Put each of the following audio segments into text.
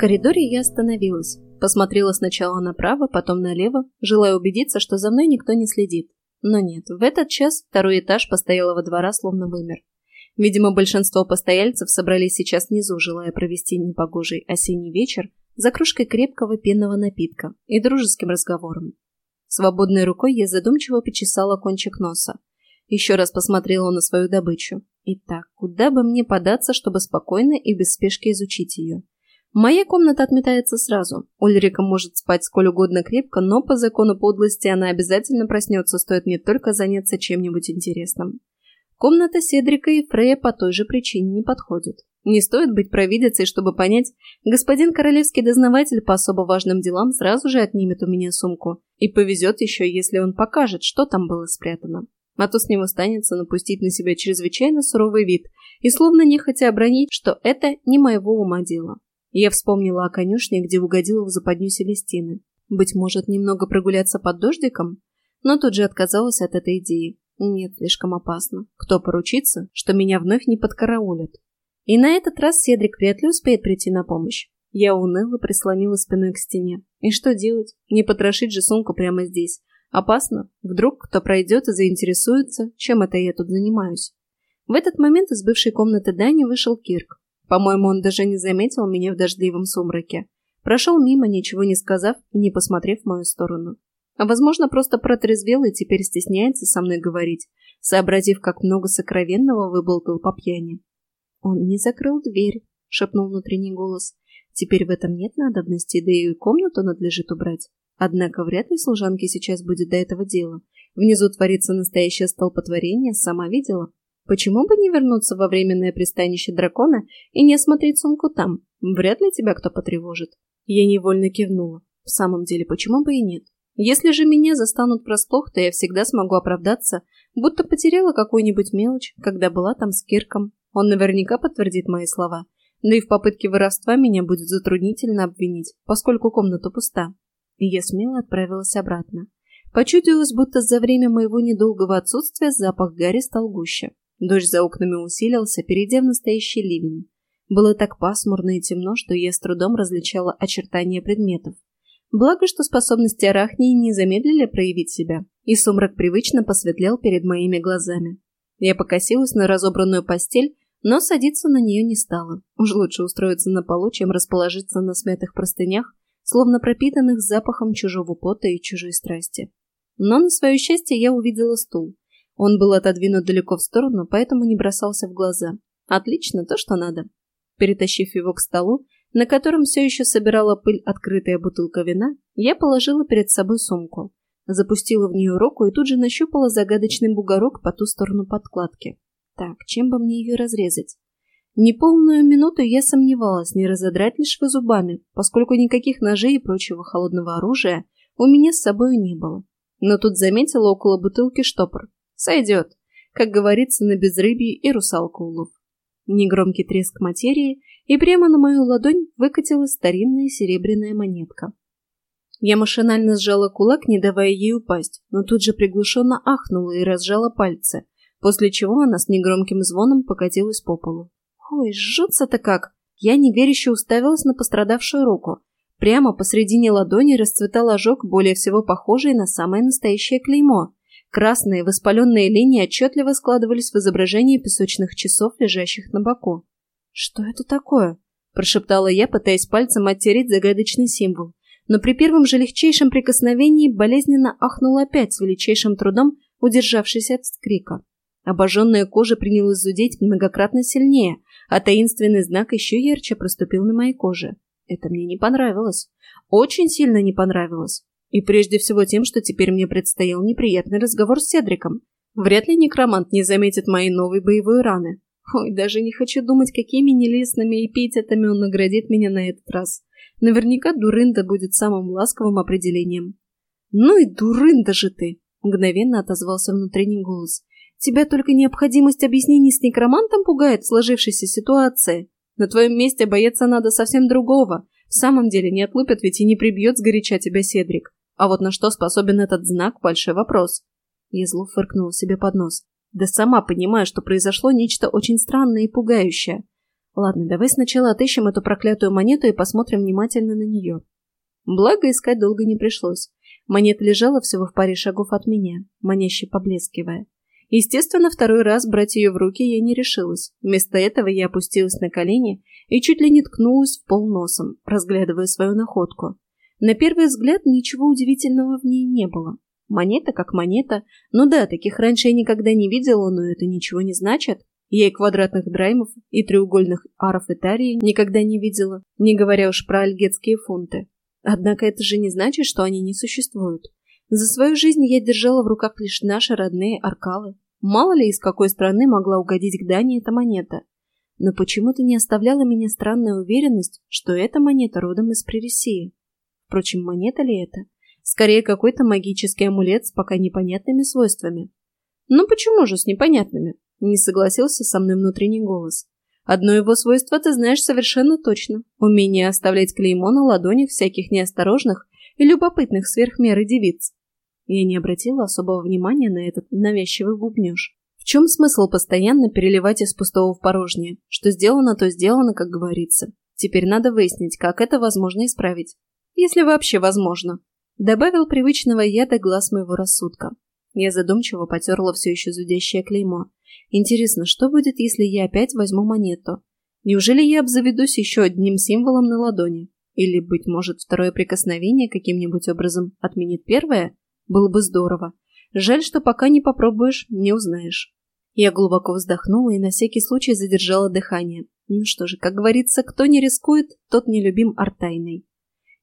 коридоре я остановилась. Посмотрела сначала направо, потом налево, желая убедиться, что за мной никто не следит. Но нет, в этот час второй этаж постоялого двора словно вымер. Видимо, большинство постояльцев собрались сейчас внизу, желая провести непогожий осенний вечер за кружкой крепкого пенного напитка и дружеским разговором. Свободной рукой я задумчиво почесала кончик носа. Еще раз посмотрела на свою добычу. Итак, куда бы мне податься, чтобы спокойно и без спешки изучить ее? Моя комната отметается сразу. Ульрика может спать сколь угодно крепко, но по закону подлости она обязательно проснется, стоит мне только заняться чем-нибудь интересным. Комната Седрика и Фрея по той же причине не подходит. Не стоит быть провидицей, чтобы понять, господин королевский дознаватель по особо важным делам сразу же отнимет у меня сумку. И повезет еще, если он покажет, что там было спрятано. А то с него станется напустить на себя чрезвычайно суровый вид и словно нехотя обронить, что это не моего ума дело. Я вспомнила о конюшне, где угодила в западню Селестины. Быть может, немного прогуляться под дождиком? Но тут же отказалась от этой идеи. Нет, слишком опасно. Кто поручится, что меня вновь не подкараулят? И на этот раз Седрик вряд ли успеет прийти на помощь. Я уныло прислонила спиной к стене. И что делать? Не потрошить же сумку прямо здесь. Опасно. Вдруг кто пройдет и заинтересуется, чем это я тут занимаюсь. В этот момент из бывшей комнаты Дани вышел Кирк. По-моему, он даже не заметил меня в дождливом сумраке. Прошел мимо, ничего не сказав и не посмотрев в мою сторону. А возможно, просто протрезвел и теперь стесняется со мной говорить, сообразив, как много сокровенного выболтал по пьяни. «Он не закрыл дверь», — шепнул внутренний голос. «Теперь в этом нет надобности, да и комнату надлежит убрать. Однако вряд ли служанке сейчас будет до этого дела. Внизу творится настоящее столпотворение, сама видела. Почему бы не вернуться во временное пристанище дракона и не осмотреть сумку там? Вряд ли тебя кто потревожит. Я невольно кивнула. В самом деле, почему бы и нет? Если же меня застанут врасплох, то я всегда смогу оправдаться, будто потеряла какую-нибудь мелочь, когда была там с Кирком. Он наверняка подтвердит мои слова. Но и в попытке воровства меня будет затруднительно обвинить, поскольку комната пуста. И я смело отправилась обратно. Почудилось, будто за время моего недолгого отсутствия запах гари стал гуще. Дождь за окнами усилился, перейдя в настоящий ливень. Было так пасмурно и темно, что я с трудом различала очертания предметов. Благо, что способности арахнии не замедлили проявить себя, и сумрак привычно посветлел перед моими глазами. Я покосилась на разобранную постель, но садиться на нее не стала. Уж лучше устроиться на полу, чем расположиться на смятых простынях, словно пропитанных запахом чужого пота и чужой страсти. Но на свое счастье я увидела стул, он был отодвинут далеко в сторону, поэтому не бросался в глаза. Отлично, то, что надо. Перетащив его к столу, на котором все еще собирала пыль открытая бутылка вина, я положила перед собой сумку. Запустила в нее руку и тут же нащупала загадочный бугорок по ту сторону подкладки. Так, чем бы мне ее разрезать? Неполную минуту я сомневалась, не разодрать ли швы зубами, поскольку никаких ножей и прочего холодного оружия у меня с собой не было. Но тут заметила около бутылки штопор. Сойдет. Как говорится, на безрыбье и русалку улов. Негромкий треск материи, и прямо на мою ладонь выкатилась старинная серебряная монетка. Я машинально сжала кулак, не давая ей упасть, но тут же приглушенно ахнула и разжала пальцы, после чего она с негромким звоном покатилась по полу. Ой, жжется-то как! Я неверяще уставилась на пострадавшую руку. Прямо посредине ладони расцветал ожог, более всего похожий на самое настоящее клеймо. Красные воспаленные линии отчетливо складывались в изображении песочных часов, лежащих на боку. «Что это такое?» – прошептала я, пытаясь пальцем оттереть загадочный символ. Но при первом же легчайшем прикосновении болезненно ахнула опять с величайшим трудом, удержавшись от скрика. Обожженная кожа принялась зудеть многократно сильнее, а таинственный знак еще ярче проступил на моей коже. Это мне не понравилось. Очень сильно не понравилось. И прежде всего тем, что теперь мне предстоял неприятный разговор с Седриком. Вряд ли некромант не заметит мои новые боевые раны. Ой, даже не хочу думать, какими нелестными эпитетами он наградит меня на этот раз. Наверняка дурында будет самым ласковым определением. «Ну и дурында же ты!» — мгновенно отозвался внутренний голос. «Тебя только необходимость объяснений с некромантом пугает в сложившейся ситуации. На твоем месте бояться надо совсем другого. В самом деле не отлупят ведь и не прибьет сгоряча тебя Седрик. А вот на что способен этот знак – большой вопрос. Я зло фыркнула себе под нос. Да сама понимаю, что произошло нечто очень странное и пугающее. Ладно, давай сначала отыщем эту проклятую монету и посмотрим внимательно на нее. Благо, искать долго не пришлось. Монета лежала всего в паре шагов от меня, маняще поблескивая. Естественно, второй раз брать ее в руки я не решилась. Вместо этого я опустилась на колени и чуть ли не ткнулась в пол носом, разглядывая свою находку. На первый взгляд ничего удивительного в ней не было. Монета как монета. Ну да, таких раньше я никогда не видела, но это ничего не значит. Я и квадратных драймов, и треугольных аров Итарии никогда не видела, не говоря уж про альгетские фунты. Однако это же не значит, что они не существуют. За свою жизнь я держала в руках лишь наши родные аркалы. Мало ли, из какой страны могла угодить к Дании эта монета. Но почему-то не оставляла меня странная уверенность, что эта монета родом из Прересии. Впрочем, монета ли это? Скорее, какой-то магический амулет с пока непонятными свойствами. Ну почему же с непонятными? Не согласился со мной внутренний голос. Одно его свойство ты знаешь совершенно точно. Умение оставлять клеймо на ладонях всяких неосторожных и любопытных сверхмеры девиц. Я не обратила особого внимания на этот навязчивый бубнеж. В чем смысл постоянно переливать из пустого в порожнее? Что сделано, то сделано, как говорится. Теперь надо выяснить, как это возможно исправить. Если вообще возможно. Добавил привычного яда глаз моего рассудка. Я задумчиво потерла все еще зудящее клеймо. Интересно, что будет, если я опять возьму монету? Неужели я обзаведусь еще одним символом на ладони? Или, быть может, второе прикосновение каким-нибудь образом отменит первое? Было бы здорово. Жаль, что пока не попробуешь, не узнаешь. Я глубоко вздохнула и на всякий случай задержала дыхание. Ну что же, как говорится, кто не рискует, тот не любим артайной.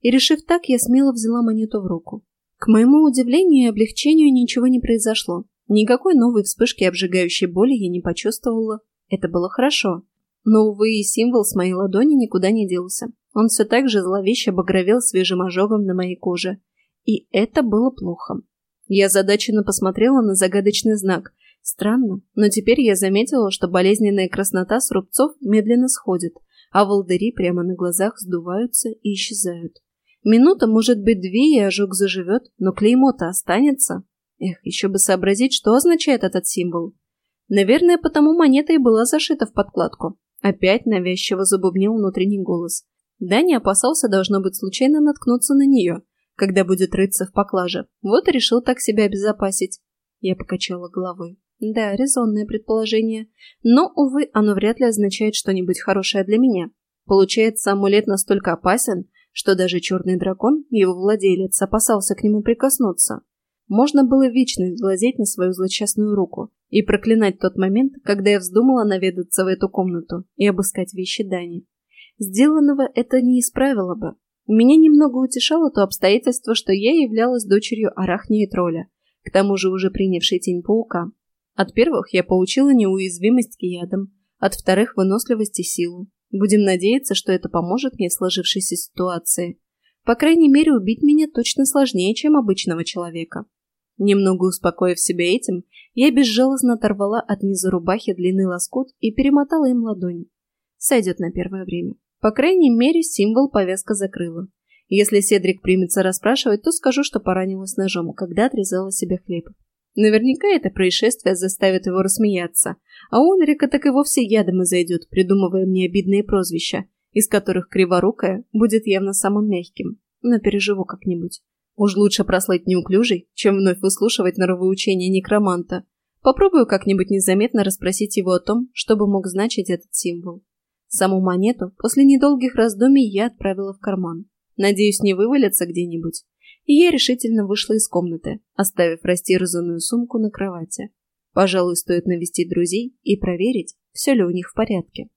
И решив так, я смело взяла монету в руку. К моему удивлению и облегчению ничего не произошло. Никакой новой вспышки обжигающей боли я не почувствовала. Это было хорошо. Но, увы, и символ с моей ладони никуда не делся. Он все так же зловеще багровел свежим ожогом на моей коже. И это было плохо. Я задаченно посмотрела на загадочный знак. Странно, но теперь я заметила, что болезненная краснота с рубцов медленно сходит, а волдыри прямо на глазах сдуваются и исчезают. Минута, может быть, две, и ожог заживет, но клеймо-то останется. Эх, еще бы сообразить, что означает этот символ. Наверное, потому монета и была зашита в подкладку. Опять навязчиво забубнил внутренний голос. Да, не опасался, должно быть, случайно наткнуться на нее, когда будет рыться в поклаже. Вот и решил так себя обезопасить. Я покачала головой. Да, резонное предположение. Но, увы, оно вряд ли означает что-нибудь хорошее для меня. Получается, амулет настолько опасен, что даже черный дракон, его владелец, опасался к нему прикоснуться. Можно было вечно глазеть на свою злосчастную руку и проклинать тот момент, когда я вздумала наведаться в эту комнату и обыскать вещи Дани. Сделанного это не исправило бы. Меня немного утешало то обстоятельство, что я являлась дочерью Арахни и Тролля, к тому же уже принявшей тень паука. От первых я получила неуязвимость к ядам, от вторых – выносливость и силу, Будем надеяться, что это поможет мне в сложившейся ситуации. По крайней мере, убить меня точно сложнее, чем обычного человека. Немного успокоив себя этим, я безжалостно оторвала от низа рубахи длинный лоскут и перемотала им ладонь. Сойдет на первое время. По крайней мере, символ повязка закрыла. Если Седрик примется расспрашивать, то скажу, что поранилась ножом, когда отрезала себе хлеб. Наверняка это происшествие заставит его рассмеяться, а Ульрика так и вовсе ядом и зайдет, придумывая мне обидные прозвища, из которых криворукая будет явно самым мягким. Но переживу как-нибудь. Уж лучше прослыть неуклюжей, чем вновь выслушивать норовоучения некроманта. Попробую как-нибудь незаметно расспросить его о том, что бы мог значить этот символ. Саму монету после недолгих раздумий я отправила в карман. Надеюсь, не вывалится где-нибудь и я решительно вышла из комнаты, оставив растерзанную сумку на кровати. Пожалуй, стоит навестить друзей и проверить, все ли у них в порядке.